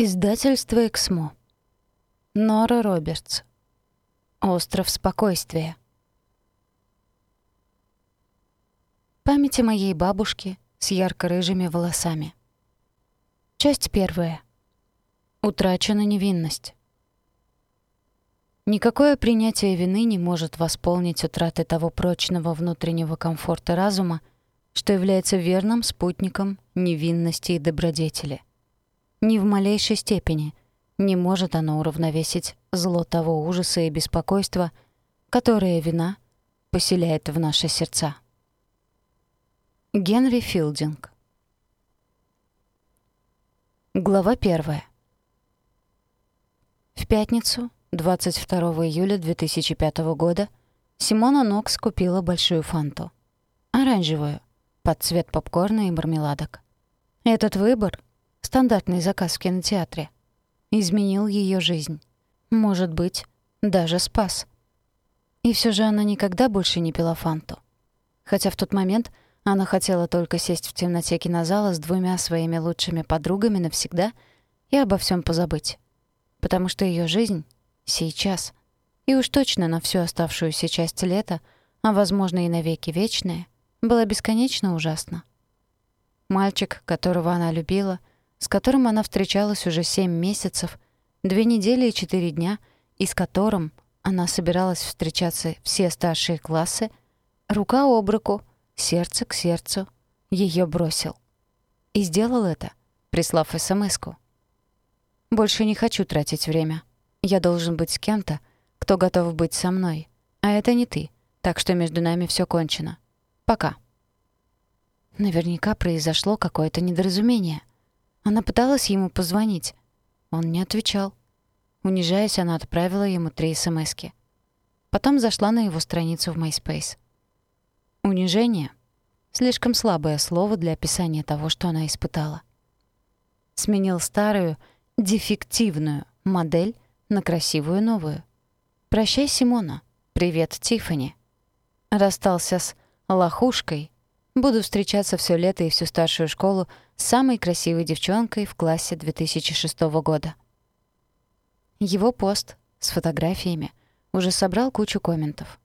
Издательство «Эксмо». Нора Робертс. «Остров спокойствия». Памяти моей бабушки с ярко-рыжими волосами. Часть первая. Утрачена невинность. Никакое принятие вины не может восполнить утраты того прочного внутреннего комфорта разума, что является верным спутником невинности и добродетели. Ни в малейшей степени не может оно уравновесить зло того ужаса и беспокойства, которое вина поселяет в наши сердца. Генри Филдинг Глава первая. В пятницу, 22 июля 2005 года, Симона Нокс купила большую фанту. Оранжевую, под цвет попкорна и мармеладок. Этот выбор Стандартный заказ в кинотеатре. Изменил ее жизнь. Может быть, даже спас. И все же она никогда больше не пила фанту. Хотя в тот момент она хотела только сесть в темноте кинозала с двумя своими лучшими подругами навсегда и обо всем позабыть. Потому что ее жизнь сейчас, и уж точно на всю оставшуюся часть лета, а, возможно, и навеки вечная, была бесконечно ужасна. Мальчик, которого она любила, с которым она встречалась уже семь месяцев, две недели и четыре дня, и с которым она собиралась встречаться все старшие классы, рука об руку, сердце к сердцу, ее бросил. И сделал это, прислав СМС-ку. «Больше не хочу тратить время. Я должен быть с кем-то, кто готов быть со мной. А это не ты, так что между нами все кончено. Пока». Наверняка произошло какое-то недоразумение. Она пыталась ему позвонить. Он не отвечал. Унижаясь, она отправила ему три смски. Потом зашла на его страницу в MySpace. Унижение — слишком слабое слово для описания того, что она испытала. Сменил старую, дефективную модель на красивую новую. «Прощай, Симона. Привет, Тиффани». Расстался с лохушкой. Буду встречаться все лето и всю старшую школу самой красивой девчонкой в классе 2006 года. Его пост с фотографиями уже собрал кучу комментов.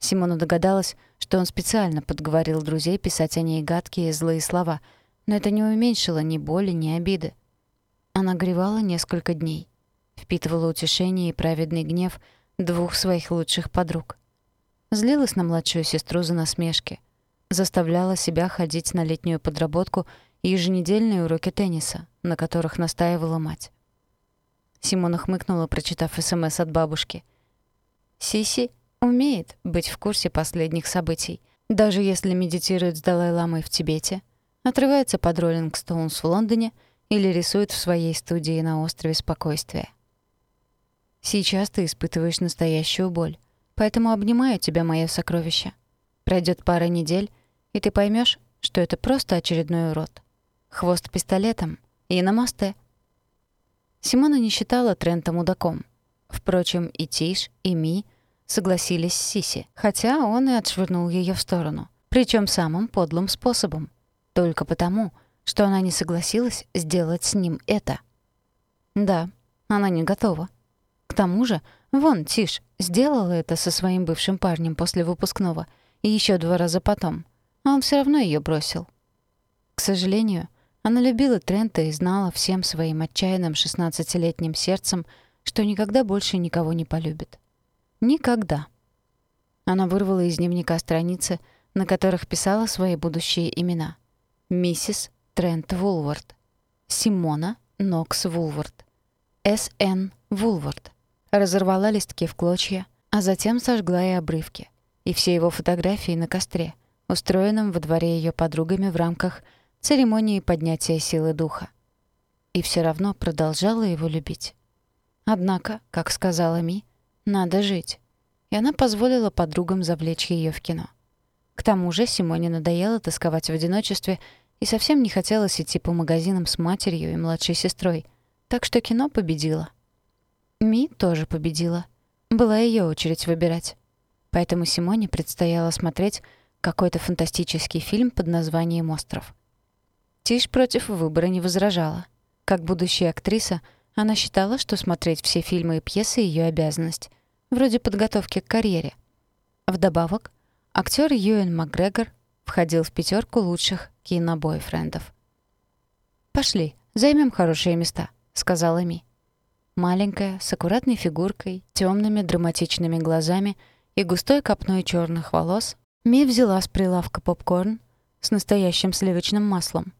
Симона догадалась, что он специально подговорил друзей писать о ней гадкие и злые слова, но это не уменьшило ни боли, ни обиды. Она горевала несколько дней, впитывала утешение и праведный гнев двух своих лучших подруг. Злилась на младшую сестру за насмешки, заставляла себя ходить на летнюю подработку и еженедельные уроки тенниса, на которых настаивала мать. Симона хмыкнула, прочитав СМС от бабушки. Сиси умеет быть в курсе последних событий, даже если медитирует с Далай-ламой в Тибете, отрывается под Роллинг Стоунс в Лондоне или рисует в своей студии на острове Спокойствия. Сейчас ты испытываешь настоящую боль, поэтому обнимаю тебя, мое сокровище. Пройдет пара недель, и ты поймешь, что это просто очередной урод хвост пистолетом и на мосте. Симона не считала Трента мудаком. Впрочем, и Тиш, и Ми согласились с Сиси, хотя он и отшвырнул ее в сторону, причем самым подлым способом. Только потому, что она не согласилась сделать с ним это. Да, она не готова. К тому же, вон Тиш сделала это со своим бывшим парнем после выпускного и еще два раза потом, он все равно ее бросил. К сожалению, она любила Трента и знала всем своим отчаянным шестнадцатилетним сердцем, что никогда больше никого не полюбит. Никогда. Она вырвала из дневника страницы, на которых писала свои будущие имена. Миссис Трент Вулвард, Симона Нокс Вулвард, С.Н. Вулвард. Разорвала листки в клочья, а затем сожгла и обрывки, и все его фотографии на костре, устроенном во дворе ее подругами в рамках церемонии поднятия силы духа. И все равно продолжала его любить. Однако, как сказала Ми, надо жить. И она позволила подругам завлечь ее в кино. К тому же Симоне надоело тосковать в одиночестве и совсем не хотелось идти по магазинам с матерью и младшей сестрой, так что кино победило. Ми тоже победила. Была ее очередь выбирать. Поэтому Симоне предстояло смотреть какой-то фантастический фильм под названием «Остров». Тиш против выбора не возражала. Как будущая актриса, она считала, что смотреть все фильмы и пьесы — ее обязанность, вроде подготовки к карьере. Вдобавок, актер Юэн Макгрегор входил в пятерку лучших кинобойфрендов. «Пошли, займем хорошие места», — сказала Ми. Маленькая, с аккуратной фигуркой, темными драматичными глазами и густой копной черных волос, Ми взяла с прилавка попкорн с настоящим сливочным маслом,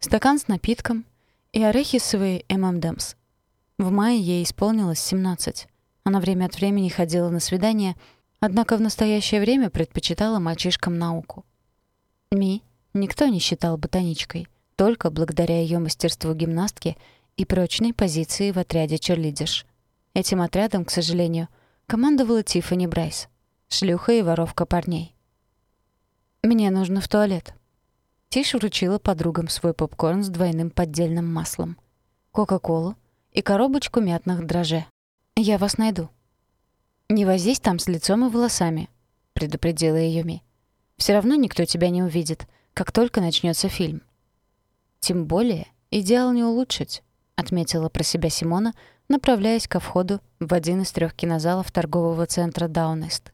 стакан с напитком и арахисовые ММДМС. В мае ей исполнилось 17. Она время от времени ходила на свидания, однако в настоящее время предпочитала мальчишкам науку. Ми никто не считал ботаничкой, только благодаря ее мастерству гимнастки и прочной позиции в отряде черлидерш. Этим отрядом, к сожалению, командовала Тиффани Брайс, шлюха и воровка парней. «Мне нужно в туалет». Тиш вручила подругам свой попкорн с двойным поддельным маслом, кока-колу и коробочку мятных дрожжей. «Я вас найду». «Не возись там с лицом и волосами», — предупредила ее Ми. «Все равно никто тебя не увидит, как только начнется фильм». «Тем более идеал не улучшить», — отметила про себя Симона, направляясь ко входу в один из трех кинозалов торгового центра «Даунест».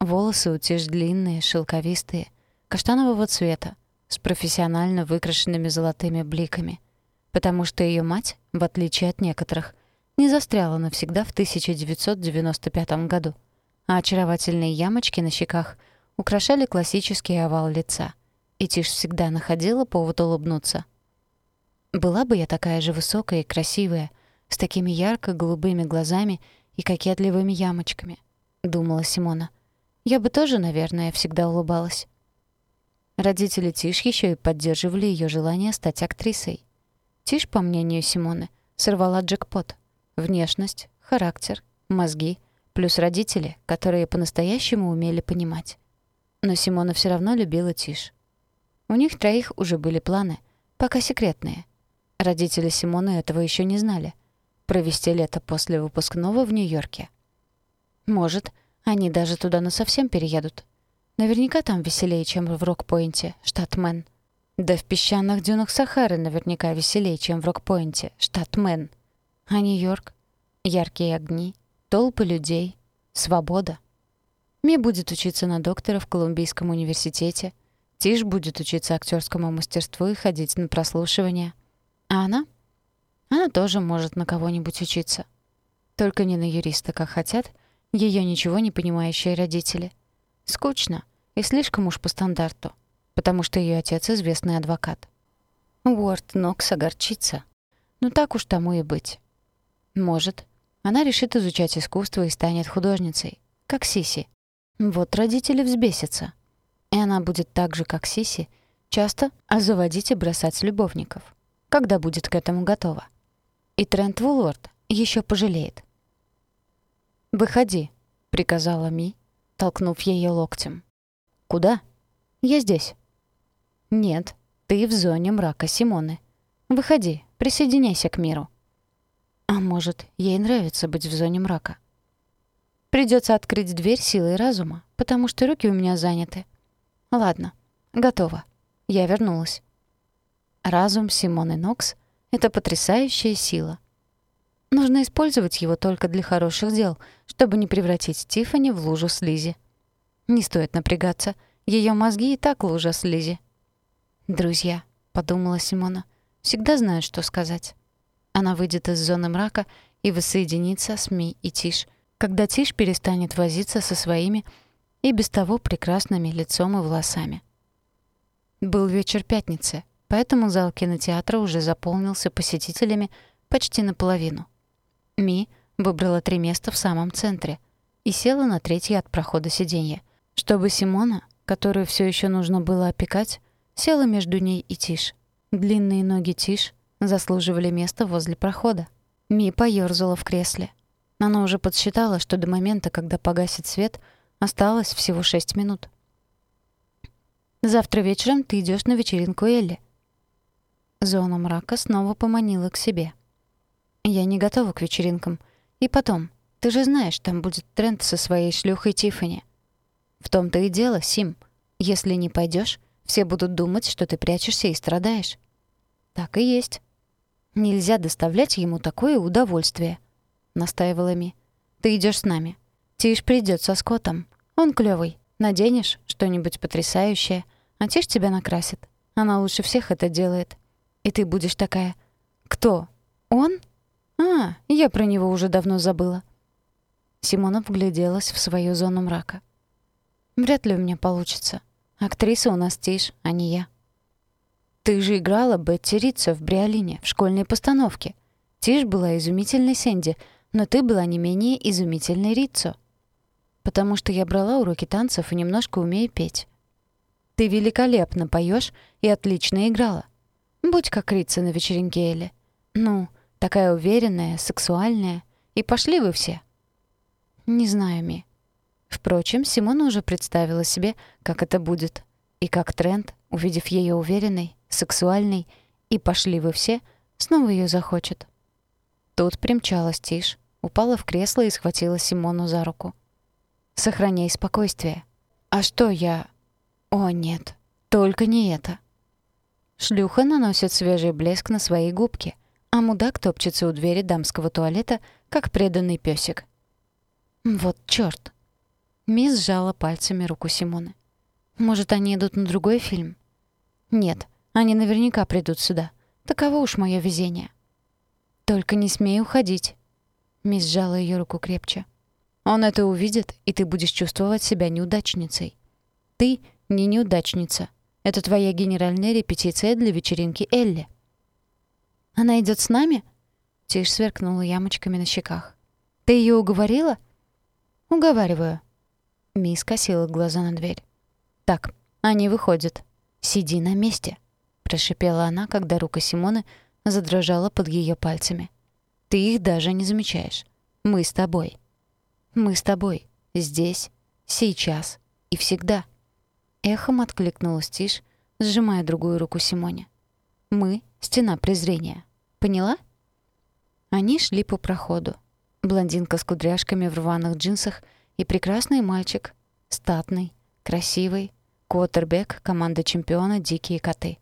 Волосы у Тиш длинные, шелковистые, каштанового цвета, с профессионально выкрашенными золотыми бликами, потому что ее мать, в отличие от некоторых, не застряла навсегда в 1995 году, а очаровательные ямочки на щеках украшали классический овал лица, и Тиш всегда находила повод улыбнуться — была бы я такая же высокая и красивая, с такими ярко-голубыми глазами и кокетливыми ямочками, думала Симона. Я бы тоже, наверное, всегда улыбалась. Родители Тиш еще и поддерживали ее желание стать актрисой. Тиш, по мнению Симоны, сорвала джекпот. Внешность, характер, мозги, плюс родители, которые по-настоящему умели понимать. Но Симона все равно любила Тиш. У них троих уже были планы, пока секретные — Родители Симоны этого еще не знали. Провести лето после выпускного в Нью-Йорке. Может, они даже туда насовсем переедут. Наверняка там веселее, чем в Рок-Пойнте, штат Мэн. Да в песчаных дюнах Сахары наверняка веселее, чем в Рок-Пойнте, штат Мэн. А Нью-Йорк? Яркие огни, толпы людей, свобода. Ми будет учиться на доктора в Колумбийском университете. Тиш будет учиться актерскому мастерству и ходить на прослушивания — а она? Она тоже может на кого-нибудь учиться. Только не на юриста, как хотят ее ничего не понимающие родители. Скучно и слишком уж по стандарту, потому что ее отец известный адвокат. Уорд Нокс огорчится. Ну так уж тому и быть. Может, она решит изучать искусство и станет художницей, как Сиси. Вот родители взбесятся. И она будет так же, как Сиси, часто заводить и бросать любовников когда будет к этому готова. И Трент Вуллорд еще пожалеет. «Выходи», — приказала Ми, толкнув ее локтем. «Куда?» «Я здесь». «Нет, ты в зоне мрака Симоны. Выходи, присоединяйся к миру». А может, ей нравится быть в зоне мрака. Придется открыть дверь силой разума, потому что руки у меня заняты. Ладно, готово. Я вернулась. Разум Симоны Нокс — это потрясающая сила. Нужно использовать его только для хороших дел, чтобы не превратить Тиффани в лужу слизи. Не стоит напрягаться, ее мозги и так лужа слизи. «Друзья», — подумала Симона, — «всегда знают, что сказать». Она выйдет из зоны мрака и воссоединится с Ми и Тиш, когда Тиш перестанет возиться со своими и без того прекрасными лицом и волосами. Был вечер пятницы — поэтому зал кинотеатра уже заполнился посетителями почти наполовину. Ми выбрала три места в самом центре и села на третье от прохода сиденье, чтобы Симона, которую все еще нужно было опекать, села между ней и Тиш. Длинные ноги Тиш заслуживали места возле прохода. Ми поёрзала в кресле. Она уже подсчитала, что до момента, когда погасит свет, осталось всего шесть минут. «Завтра вечером ты идешь на вечеринку Элли. Зона мрака снова поманила к себе. «Я не готова к вечеринкам. И потом, ты же знаешь, там будет тренд со своей шлюхой Тиффани. В том-то и дело, Сим. Если не пойдешь, все будут думать, что ты прячешься и страдаешь». «Так и есть». Нельзя доставлять ему такое удовольствие, настаивала Ми. Ты идешь с нами. Тиш придет со Скоттом. Он клёвый. Наденешь что-нибудь потрясающее, а Тиш тебя накрасит. Она лучше всех это делает. И ты будешь такая: "Кто? Он? А, я про него уже давно забыла". Симона вгляделась в свою зону мрака. Вряд ли у меня получится. Актриса у нас Тиш, а не я. Ты же играла Бетти Ритца в Бриолине в школьной постановке. Тиш была изумительной Сэнди, но ты была не менее изумительной Риццо. Потому что я брала уроки танцев и немножко умею петь. Ты великолепно поешь и отлично играла. Будь как Рица на вечеринке Элли. Ну, такая уверенная, сексуальная. И пошли вы все. Не знаю, Ми. Впрочем, Симона уже представила себе, как это будет. И как Трент, увидев ее уверенной, сексуальной, и пошли вы все, снова ее захочет. Тут примчалась Тиш, упала в кресло и схватила Симону за руку. «Сохраняй спокойствие. А что я...» «О, нет, только не это». Шлюха наносит свежий блеск на свои губки, а мудак топчется у двери дамского туалета, как преданный песик. «Вот чёрт!» Мисс сжала пальцами руку Симоны. «Может, они идут на другой фильм?» «Нет, они наверняка придут сюда. Таково уж мое везение. Только не смей уходить. Мисс сжала ее руку крепче. Он это увидит, и ты будешь чувствовать себя неудачницей. Ты не неудачница. Это твоя генеральная репетиция для вечеринки Элли. Она идет с нами? Тиш сверкнула ямочками на щеках. Ты ее уговорила? Уговариваю. Мисс косила глаза на дверь. Так, они выходят. Сиди на месте прошипела она, когда рука Симоны задрожала под ее пальцами. Ты их даже не замечаешь. Мы с тобой. Мы с тобой. Здесь, сейчас и всегда. Эхом откликнулась Тиш, сжимая другую руку Симоне. Мы — стена презрения. Поняла? Они шли по проходу. Блондинка с кудряшками в рваных джинсах и прекрасный мальчик, статный, красивый, квотербек команды чемпиона «Дикие коты».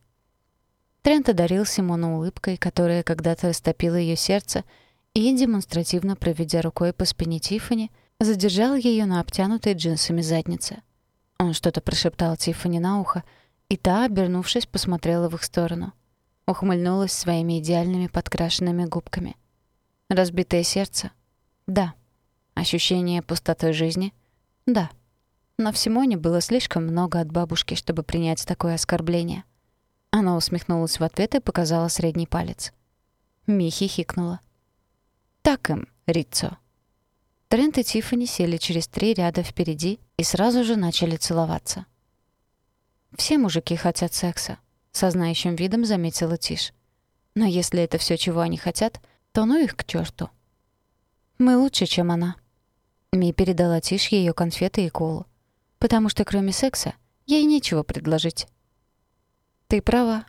Трент одарил Симону улыбкой, которая когда-то растопила ее сердце, и, демонстративно проведя рукой по спине Тиффани, задержал ее на обтянутой джинсами заднице. Он что-то прошептал Тиффани на ухо, и та, обернувшись, посмотрела в их сторону. Ухмыльнулась своими идеальными подкрашенными губками. Разбитое сердце? Да. Ощущение пустоты жизни? Да. Но в Симоне было слишком много от бабушки, чтобы принять такое оскорбление — она усмехнулась в ответ и показала средний палец. Михи хихикнула. «Так им, Риццо». Трент и Тиффани сели через три ряда впереди и сразу же начали целоваться. «Все мужики хотят секса», — со знающим видом заметила Тиш. «Но если это все, чего они хотят, то ну их к черту. «Мы лучше, чем она». Ми передала Тиш ее конфеты и колу. «Потому что кроме секса ей нечего предложить». «Ты права».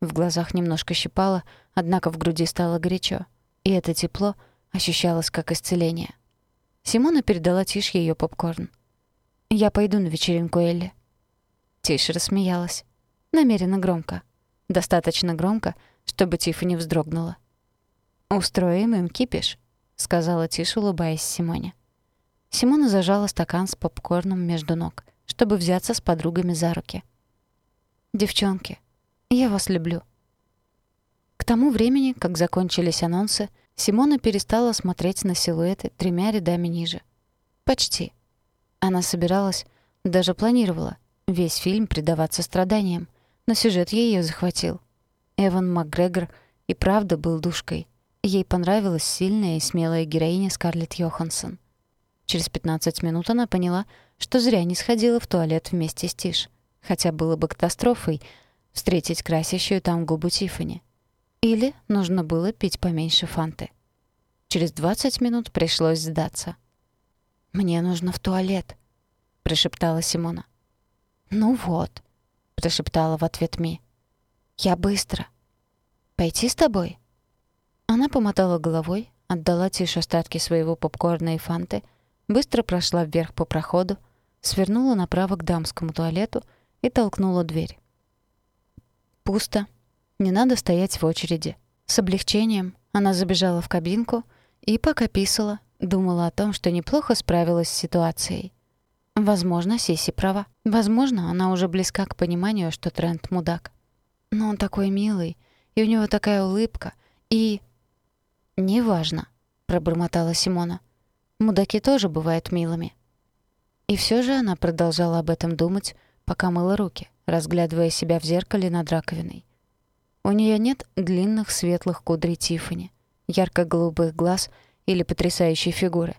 В глазах немножко щипало, однако в груди стало горячо. И это тепло ощущалось как исцеление. Симона передала Тиш ее попкорн. «Я пойду на вечеринку Элли». Тиш рассмеялась. Намеренно громко. Достаточно громко, чтобы Тиффани вздрогнула. «Устроим им кипиш», — сказала Тиш, улыбаясь Симоне. Симона зажала стакан с попкорном между ног, чтобы взяться с подругами за руки. Девчонки, я вас люблю. К тому времени, как закончились анонсы, Симона перестала смотреть на силуэты тремя рядами ниже. Почти. Она собиралась, даже планировала, весь фильм предаваться страданиям, но сюжет её захватил. Эван МакГрегор и правда был душкой. Ей понравилась сильная и смелая героиня Скарлетт Йоханссон. Через 15 минут она поняла, что зря не сходила в туалет вместе с Тиш хотя было бы катастрофой встретить красящую там губу Тиффани. Или нужно было пить поменьше фанты. Через 20 минут пришлось сдаться. «Мне нужно в туалет», — прошептала Симона. «Ну вот», — прошептала в ответ Ми. «Я быстро. Пойти с тобой?» Она помотала головой, отдала Тиш остатки своего попкорна и фанты, быстро прошла вверх по проходу, свернула направо к дамскому туалету — и толкнула дверь. «Пусто. Не надо стоять в очереди», С облегчением она забежала в кабинку и, пока писала, думала о том, что неплохо справилась с ситуацией. Возможно, Сиси права. Возможно, она уже близка к пониманию, что Трент мудак. Но он такой милый, и у него такая улыбка, и... «Неважно», — пробормотала Симона. «Мудаки тоже бывают милыми». И все же она продолжала об этом думать, пока мыла руки, разглядывая себя в зеркале над раковиной. У нее нет длинных светлых кудрей Тиффани, ярко-голубых глаз или потрясающей фигуры.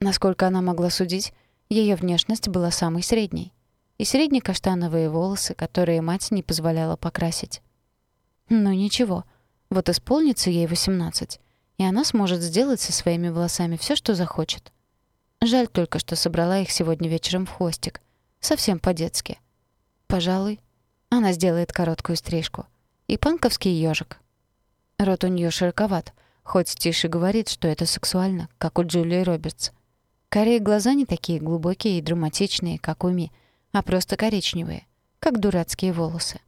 Насколько она могла судить, ее внешность была самой средней. И средне-каштановые волосы, которые мать не позволяла покрасить. Ну ничего, вот исполнится ей 18, и она сможет сделать со своими волосами все, что захочет. Жаль только, что собрала их сегодня вечером в хвостик. Совсем по-детски. Пожалуй, она сделает короткую стрижку. И панковский ёжик. Рот у неё широковат, хоть Тише говорит, что это сексуально, как у Джулии Робертс. Карие глаза не такие глубокие и драматичные, как у Ми, а просто коричневые, как дурацкие волосы.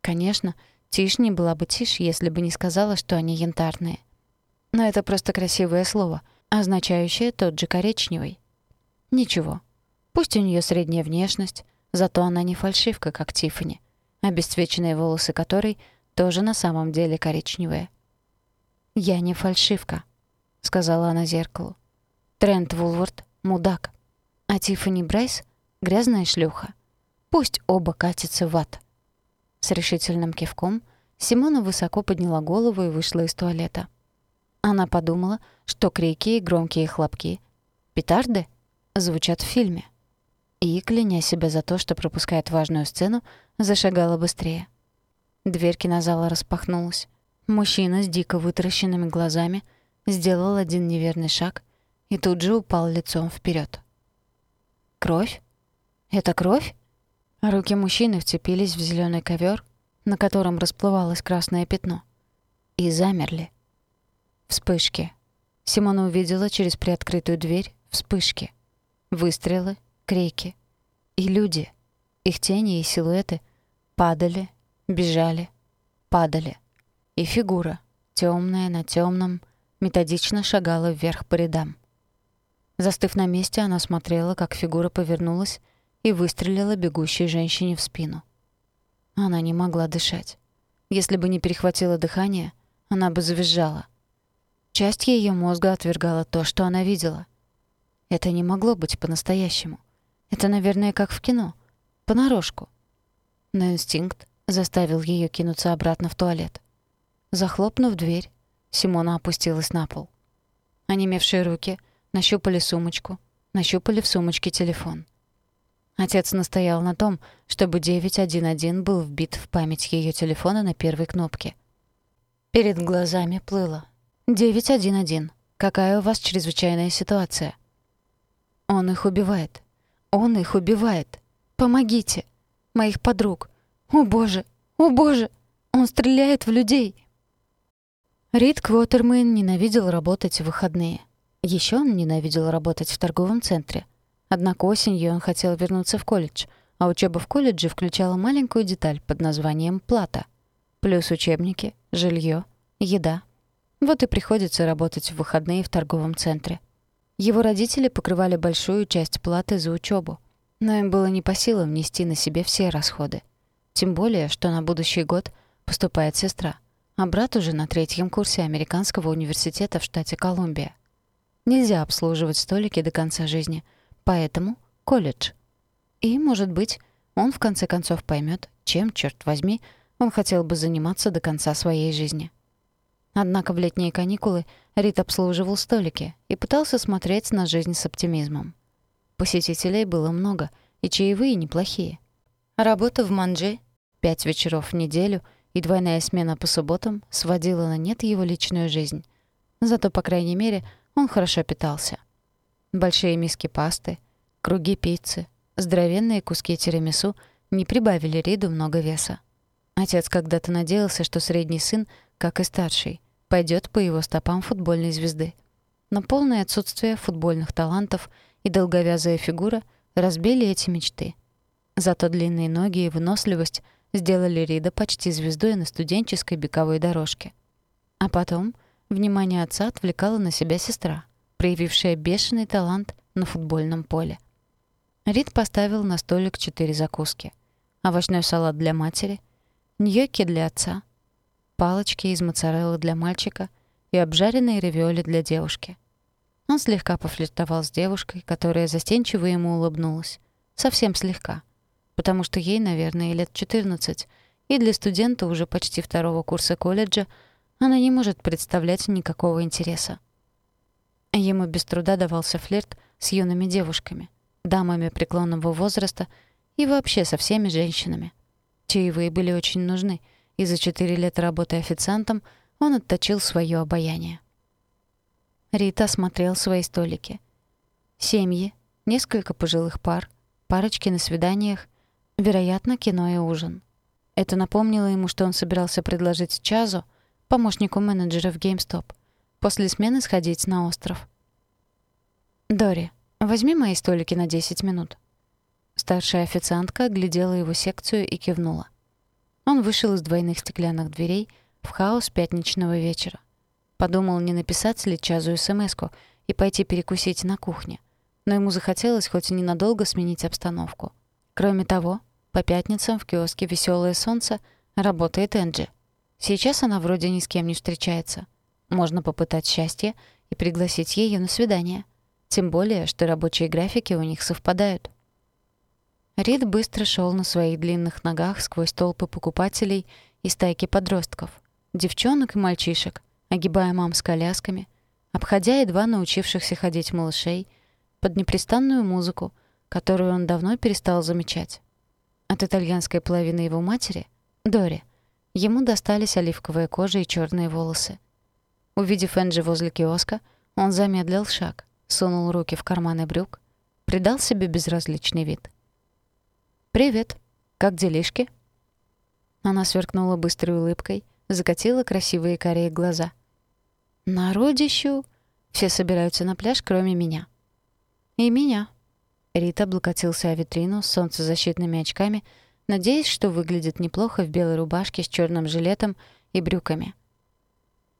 Конечно, Тиш не была бы Тиш, если бы не сказала, что они янтарные. Но это просто красивое слово, означающее тот же коричневый. Ничего. Пусть у неё средняя внешность, зато она не фальшивка, как Тиффани, обесцвеченные волосы которой тоже на самом деле коричневые. «Я не фальшивка», — сказала она зеркалу. «Трент Вулвард — мудак, а Тиффани Брайс — грязная шлюха. Пусть оба катятся в ад». С решительным кивком Симона высоко подняла голову и вышла из туалета. Она подумала, что крики и громкие хлопки «Петарды?» звучат в фильме. И, кляня себя за то, что пропускает важную сцену, зашагала быстрее. Дверь кинозала распахнулась. Мужчина с дико вытаращенными глазами сделал один неверный шаг и тут же упал лицом вперед. «Кровь? Это кровь?» Руки мужчины вцепились в зеленый ковер, на котором расплывалось красное пятно, и замерли. Вспышки. Симона увидела через приоткрытую дверь вспышки. Выстрелы, крики. И люди, их тени и силуэты падали, бежали, падали. И фигура, темная на темном, методично шагала вверх по рядам. Застыв на месте, она смотрела, как фигура повернулась и выстрелила бегущей женщине в спину. Она не могла дышать. Если бы не перехватило дыхание, она бы завизжала. Часть ее мозга отвергала то, что она видела. Это не могло быть по-настоящему. Это, наверное, как в кино. Понарошку. Но инстинкт заставил ее кинуться обратно в туалет. Захлопнув дверь, Симона опустилась на пол. Онемевшие руки нащупали сумочку, нащупали в сумочке телефон. Отец настоял на том, чтобы 911 был вбит в память ее телефона на первой кнопке. Перед глазами плыло. «911. Какая у вас чрезвычайная ситуация?» «Он их убивает. Он их убивает. Помогите. Моих подруг. О, Боже! О, Боже! Он стреляет в людей!» Рид Квотермейн ненавидел работать в выходные. Еще он ненавидел работать в торговом центре. Однако осенью он хотел вернуться в колледж, а учеба в колледже включала маленькую деталь под названием «плата». Плюс учебники, жилье, еда. Вот и приходится работать в выходные в торговом центре. Его родители покрывали большую часть платы за учебу, но им было не по силам нести на себе все расходы. Тем более, что на будущий год поступает сестра — а брат уже на третьем курсе американского университета в штате Колумбия. Нельзя обслуживать столики до конца жизни, поэтому колледж. И, может быть, он в конце концов поймет, чем, черт возьми, он хотел бы заниматься до конца своей жизни. Однако в летние каникулы Рит обслуживал столики и пытался смотреть на жизнь с оптимизмом. Посетителей было много, и чаевые неплохие. Работа в Манже, пять вечеров в неделю — и двойная смена по субботам сводила на нет его личную жизнь. Зато, по крайней мере, он хорошо питался. Большие миски пасты, круги пиццы, здоровенные куски тирамису не прибавили Риду много веса. Отец когда-то надеялся, что средний сын, как и старший, пойдет по его стопам футбольной звезды. Но полное отсутствие футбольных талантов и долговязая фигура разбили эти мечты. Зато длинные ноги и выносливость — сделали Рида почти звездой на студенческой беговой дорожке. А потом внимание отца отвлекала на себя сестра, проявившая бешеный талант на футбольном поле. Рид поставил на столик четыре закуски. Овощной салат для матери, ньокки для отца, палочки из моцареллы для мальчика и обжаренные равиоли для девушки. Он слегка пофлиртовал с девушкой, которая застенчиво ему улыбнулась. Совсем слегка. Потому что ей, наверное, лет 14, и для студента уже почти второго курса колледжа она не может представлять никакого интереса. Ему без труда давался флирт с юными девушками, дамами преклонного возраста и вообще со всеми женщинами. Чаевые были очень нужны, и за четыре лет работы официантом он отточил свое обаяние. Рита осмотрел свои столики. Семьи, несколько пожилых пар, парочки на свиданиях, вероятно, кино и ужин. Это напомнило ему, что он собирался предложить Чазу, помощнику менеджера в GameStop, после смены сходить на остров. «Дори, возьми мои столики на 10 минут». Старшая официантка глядела его секцию и кивнула. Он вышел из двойных стеклянных дверей в хаос пятничного вечера. Подумал, не написать ли Чазу смс и пойти перекусить на кухне. Но ему захотелось хоть и ненадолго сменить обстановку. Кроме того, по пятницам в киоске «Веселое солнце» работает Энджи. Сейчас она вроде ни с кем не встречается. Можно попытать счастье и пригласить ее на свидание. Тем более, что рабочие графики у них совпадают. Рид быстро шел на своих длинных ногах сквозь толпы покупателей и стайки подростков, девчонок и мальчишек, огибая мам с колясками, обходя едва научившихся ходить малышей, под непрестанную музыку, которую он давно перестал замечать. От итальянской половины его матери, Дори, ему достались оливковая кожа и черные волосы. Увидев Энджи возле киоска, он замедлил шаг, сунул руки в карманы брюк, придал себе безразличный вид. «Привет. Как делишки?» Она сверкнула быстрой улыбкой — закатила красивые карие глаза. «Народищу! Все собираются на пляж, кроме меня». «И меня». Рита облокотился о витрину с солнцезащитными очками, надеясь, что выглядит неплохо в белой рубашке с черным жилетом и брюками.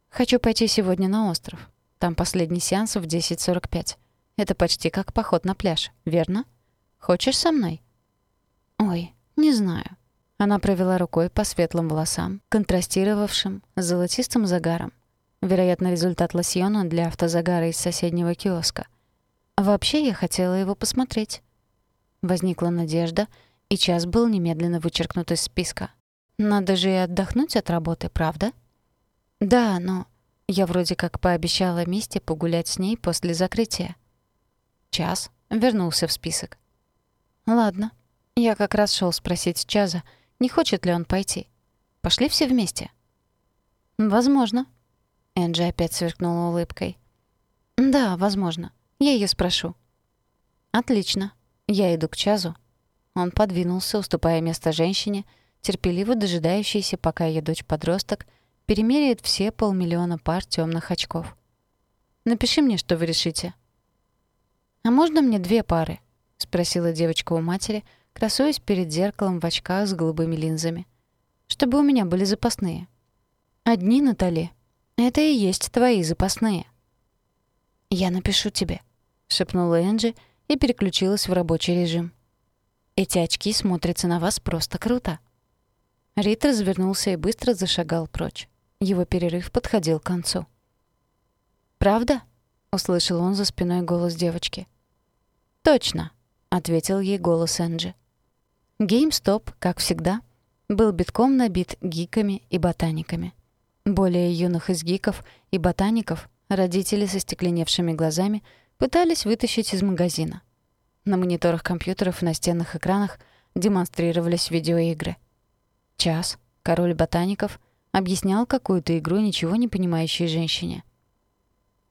«Хочу пойти сегодня на остров. Там последний сеанс в 10.45. Это почти как поход на пляж, верно? Хочешь со мной?» «Ой, не знаю. Она провела рукой по светлым волосам, контрастировавшим с золотистым загаром. Вероятно, результат лосьона для автозагара из соседнего киоска. Вообще, я хотела его посмотреть. Возникла надежда, и час был немедленно вычеркнут из списка. Надо же и отдохнуть от работы, правда? Да, но я вроде как пообещала Мисте погулять с ней после закрытия. Час вернулся в список. Ладно. Я как раз шел спросить Чаза, не хочет ли он пойти. Пошли все вместе?» «Возможно». Энджи опять сверкнула улыбкой. «Да, возможно. Я ее спрошу». «Отлично. Я иду к Чазу». Он подвинулся, уступая место женщине, терпеливо дожидающейся, пока ее дочь-подросток перемеряет все полмиллиона пар темных очков. «Напиши мне, что вы решите». «А можно мне две пары?» — спросила девочка у матери, красуясь перед зеркалом в очках с голубыми линзами. «Чтобы у меня были запасные». «Одни, Натали. Это и есть твои запасные». «Я напишу тебе», — шепнула Энджи и переключилась в рабочий режим. «Эти очки смотрятся на вас просто круто». Рит развернулся и быстро зашагал прочь. Его перерыв подходил к концу. «Правда?» — услышал он за спиной голос девочки. «Точно», — ответил ей голос Энджи. GameStop, как всегда, был битком набит гиками и ботаниками. Более юных из гиков и ботаников родители со стекленевшими глазами пытались вытащить из магазина. На мониторах компьютеров и настенных экранах демонстрировались видеоигры. Час, король ботаников, объяснял какую-то игру ничего не понимающей женщине.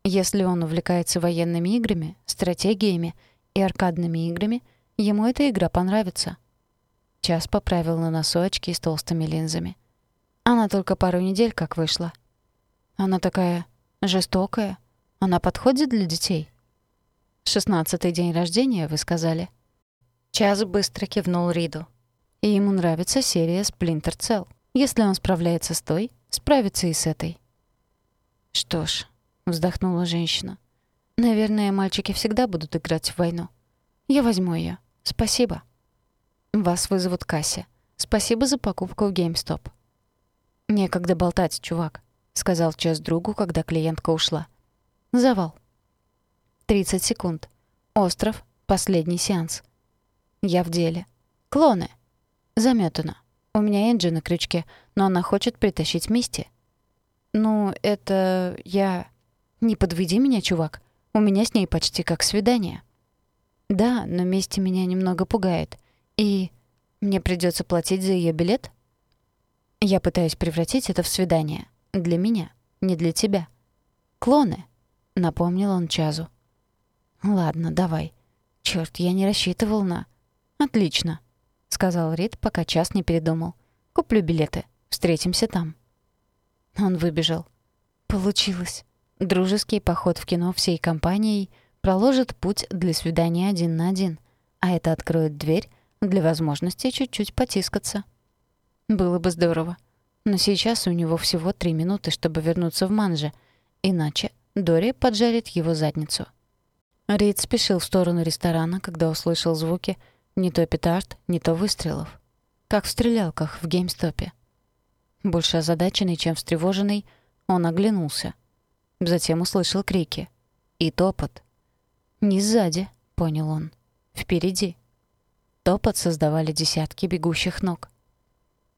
Если он увлекается военными играми, стратегиями и аркадными играми, ему эта игра понравится — Час поправил на носу очки с толстыми линзами. Она только пару недель как вышла. Она такая жестокая. Она подходит для детей. «Шестнадцатый день рождения, вы сказали?» Час быстро кивнул Риду. И ему нравится серия Splinter Cell. Если он справляется с той, справится и с этой. «Что ж», — вздохнула женщина, — «наверное, мальчики всегда будут играть в войну. Я возьму ее. Спасибо». «Вас вызовут кассе. Спасибо за покупку в GameStop». «Некогда болтать, чувак», — сказал Чес другу, когда клиентка ушла. «Завал». 30 секунд. Остров. Последний сеанс. Я в деле. Клоны. Заметано. У меня Энджи на крючке, но она хочет притащить Мисти. Ну, это... я... Не подведи меня, чувак. У меня с ней почти как свидание. Да, но Мисти меня немного пугает. И... Мне придется платить за ее билет? Я пытаюсь превратить это в свидание. Для меня, не для тебя. Клоны, напомнил он Чазу. Ладно, давай. Чёрт, я не рассчитывал на... Отлично, сказал Рид, пока час не передумал. Куплю билеты. Встретимся там. Он выбежал. Получилось. Дружеский поход в кино всей компанией проложит путь для свидания один на один, а это откроет дверь для возможности чуть-чуть потискаться. Было бы здорово. Но сейчас у него всего три минуты, чтобы вернуться в манже, иначе Дори поджарит его задницу. Рид спешил в сторону ресторана, когда услышал звуки не то петард, не то выстрелов. Как в стрелялках в геймстопе. Больше озадаченный, чем встревоженный, он оглянулся. Затем услышал крики. И топот. «Не сзади», — понял он. «Впереди». Топот создавали десятки бегущих ног.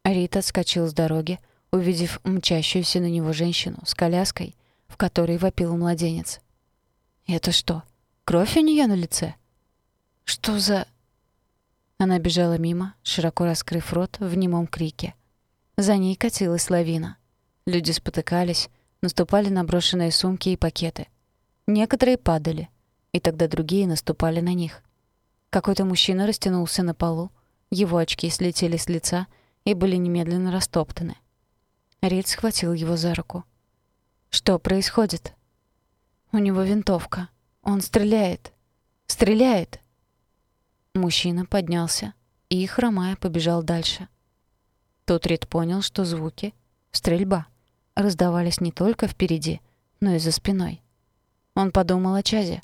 Рит отскочил с дороги, увидев мчащуюся на него женщину с коляской, в которой вопил младенец. «Это что?» Кровь у нее на лице? Что за... Она бежала мимо, широко раскрыв рот в немом крике. За ней катилась лавина. Люди спотыкались, наступали на брошенные сумки и пакеты. Некоторые падали, и тогда другие наступали на них. Какой-то мужчина растянулся на полу, его очки слетели с лица и были немедленно растоптаны. Рид схватил его за руку. «Что происходит?» «У него винтовка», он стреляет! Стреляет!» Мужчина поднялся и, хромая, побежал дальше. Тут Рид понял, что звуки — стрельба — раздавались не только впереди, но и за спиной. Он подумал о Чазе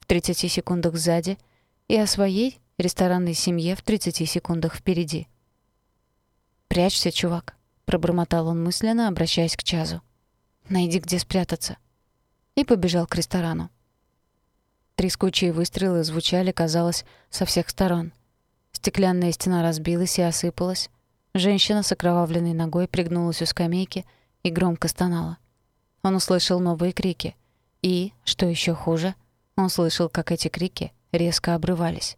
в 30 секундах сзади и о своей ресторанной семье в 30 секундах впереди. «Прячься, чувак», — пробормотал он мысленно, обращаясь к Чазу. «Найди, где спрятаться». И побежал к ресторану. Трескучие выстрелы звучали, казалось, со всех сторон. Стеклянная стена разбилась и осыпалась. Женщина с окровавленной ногой пригнулась у скамейки и громко стонала. Он услышал новые крики. И, что еще хуже, он слышал, как эти крики резко обрывались.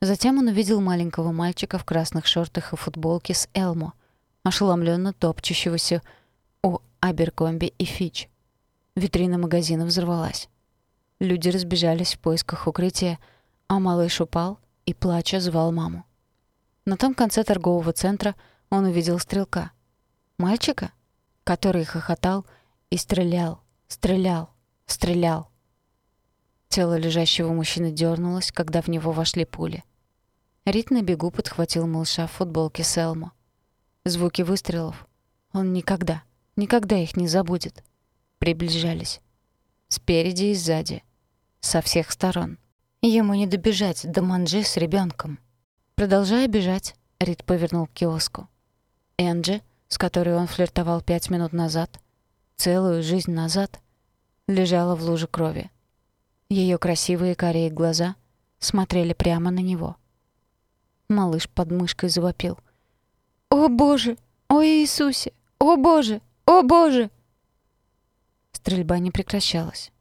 Затем он увидел маленького мальчика в красных шортах и футболке с Элмо, ошеломленно топчущегося у Аберкомби и Фич. Витрина магазина взорвалась. Люди разбежались в поисках укрытия, а малыш упал и, плача, звал маму. На том конце торгового центра он увидел стрелка. Мальчика, который хохотал и стрелял, стрелял, стрелял. Тело лежащего мужчины дернулось, когда в него вошли пули. Рит на бегу подхватил малыша в футболке Селмо. Звуки выстрелов. Он никогда, никогда их не забудет. Приближались. Спереди и сзади — со всех сторон. Ему не добежать до манджи с ребенком. Продолжая бежать, Рид повернул к киоску. Энджи, с которой он флиртовал пять минут назад, целую жизнь назад, лежала в луже крови. Ее красивые карие глаза смотрели прямо на него. Малыш под мышкой завопил. «О, Боже! О, Иисусе! О, Боже! О, Боже!» Стрельба не прекращалась.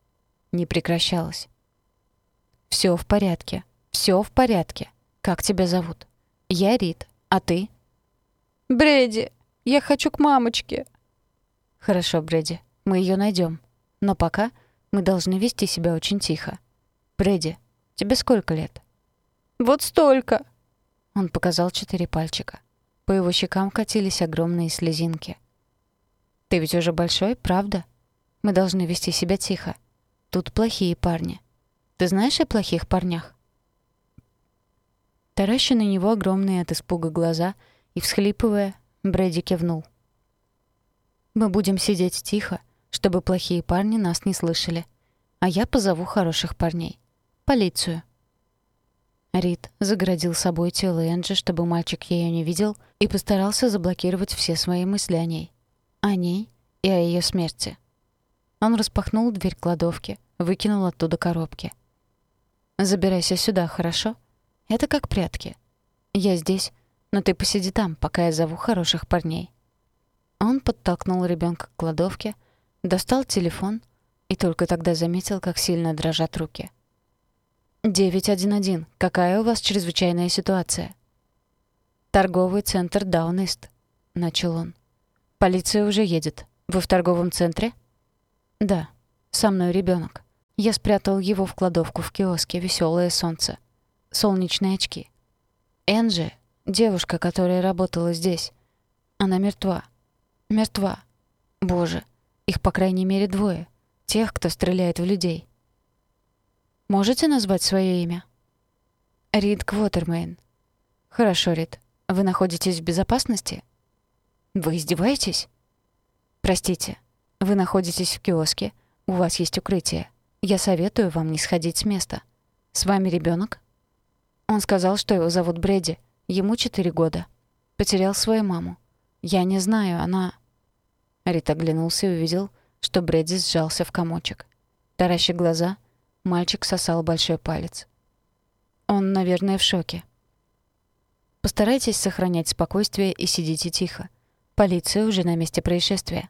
Не прекращалась. Все в порядке. Все в порядке. Как тебя зовут? Я Рит. А ты? Бредди. Я хочу к мамочке. Хорошо, Бредди. Мы ее найдем. Но пока мы должны вести себя очень тихо. Бредди, тебе сколько лет? Вот столько. Он показал четыре пальчика. По его щекам катились огромные слезинки. Ты ведь уже большой, правда? Мы должны вести себя тихо. Тут плохие парни. Ты знаешь о плохих парнях?» Тараща на него огромные от испуга глаза и, всхлипывая, Брэди кивнул. «Мы будем сидеть тихо, чтобы плохие парни нас не слышали. А я позову хороших парней. Полицию. Рид загородил собой тело Энджи, чтобы мальчик ее не видел, и постарался заблокировать все свои мысли о ней. О ней и о ее смерти. Он распахнул дверь кладовки, выкинул оттуда коробки. «Забирайся сюда, хорошо? Это как прятки. Я здесь, но ты посиди там, пока я зову хороших парней». Он подтолкнул ребенка к кладовке, достал телефон и только тогда заметил, как сильно дрожат руки. «911. Какая у вас чрезвычайная ситуация?» «Торговый центр Даунист», — начал он. «Полиция уже едет. Вы в торговом центре?» «Да. Со мной ребенок. Я спрятал его в кладовку в киоске «Веселое солнце». Солнечные очки. Энджи, девушка, которая работала здесь, она мертва. Мертва. Боже, их по крайней мере двое. Тех, кто стреляет в людей. Можете назвать свое имя? Рид Квотермейн. Хорошо, Рид. Вы находитесь в безопасности? Вы издеваетесь? Простите. Вы находитесь в киоске. У вас есть укрытие. Я советую вам не сходить с места. С вами ребенок? Он сказал, что его зовут Бредди. Ему четыре года. Потерял свою маму. Я не знаю, она... Рид оглянулся и увидел, что Бредди сжался в комочек. Тараща глаза — Мальчик сосал большой палец. Он, наверное, в шоке. Постарайтесь сохранять спокойствие и сидите тихо. Полиция уже на месте происшествия.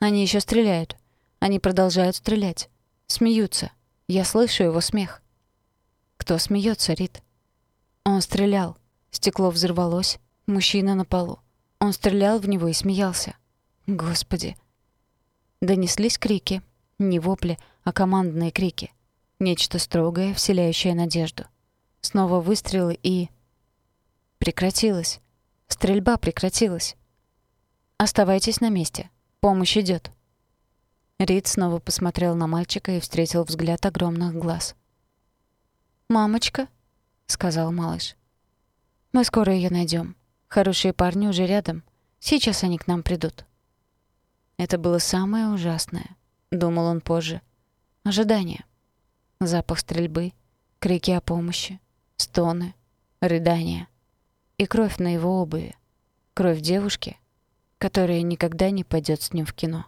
Они еще стреляют. Они продолжают стрелять. Смеются. Я слышу его смех. Кто смеется, Рит? Он стрелял. Стекло взорвалось. Мужчина на полу. Он стрелял в него и смеялся. Господи. Донеслись крики. Не вопли, а командные крики. Нечто строгое, вселяющее надежду. Снова выстрелы и... Прекратилось. Стрельба прекратилась. Оставайтесь на месте. Помощь идет. Рид снова посмотрел на мальчика и встретил взгляд огромных глаз. «Мамочка», — сказал малыш. «Мы скоро ее найдем. Хорошие парни уже рядом. Сейчас они к нам придут». Это было самое ужасное, — думал он позже. Ожидание. Запах стрельбы, крики о помощи, стоны, рыдания и кровь на его обуви. Кровь девушки, которая никогда не пойдет с ним в кино.